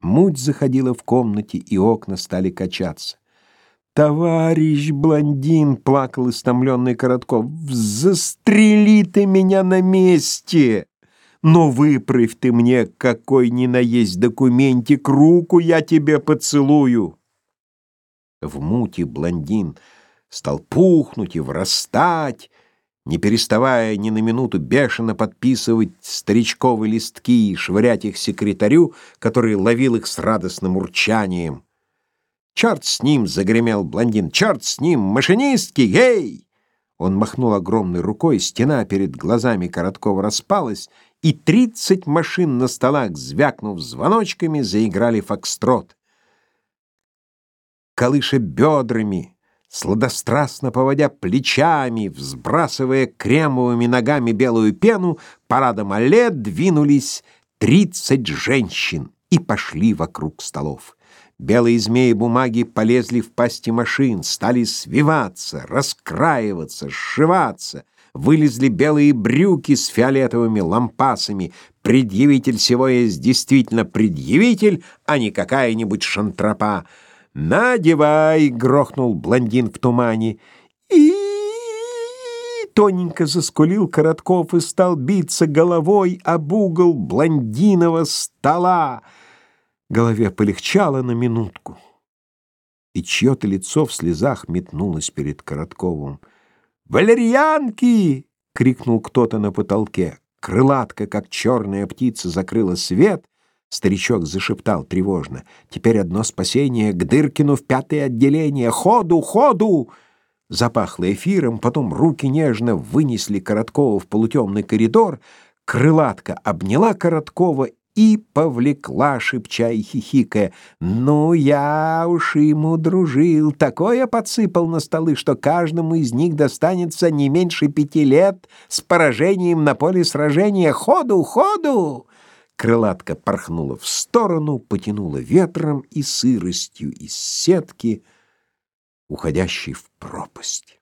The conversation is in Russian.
Муть заходила в комнате, и окна стали качаться. «Товарищ блондин!» — плакал истомленный Коротков. «Застрели ты меня на месте! Но выправь ты мне, какой ни на есть документик, руку я тебе поцелую!» В муте блондин стал пухнуть и врастать, не переставая ни на минуту бешено подписывать старичковые листки и швырять их секретарю, который ловил их с радостным урчанием. «Черт с ним!» — загремел блондин. «Черт с ним! Машинистки! Эй!» Он махнул огромной рукой, стена перед глазами Короткова распалась, и тридцать машин на столах, звякнув звоночками, заиграли фокстрот. Колыша бедрами, сладострастно поводя плечами, взбрасывая кремовыми ногами белую пену, парадом алле двинулись тридцать женщин и пошли вокруг столов. Белые змеи бумаги полезли в пасти машин, стали свиваться, раскраиваться, сшиваться. Вылезли белые брюки с фиолетовыми лампасами. Предъявитель всего есть действительно предъявитель, а не какая-нибудь шантропа. «Надевай!» — грохнул блондин в тумане. и тоненько заскулил Коротков и стал биться головой об угол блондиного стола. Голове полегчало на минутку, и чье-то лицо в слезах метнулось перед Коротковым. «Валерьянки!» — крикнул кто-то на потолке. Крылатка, как черная птица, закрыла свет — Старичок зашептал тревожно. «Теперь одно спасение к Дыркину в пятое отделение! Ходу, ходу!» Запахло эфиром, потом руки нежно вынесли Короткова в полутемный коридор, крылатка обняла Короткова и повлекла, шепча и хихикая. «Ну, я уж ему дружил, такое подсыпал на столы, что каждому из них достанется не меньше пяти лет с поражением на поле сражения. Ходу, ходу!» Крылатка порхнула в сторону, потянула ветром и сыростью из сетки, уходящей в пропасть.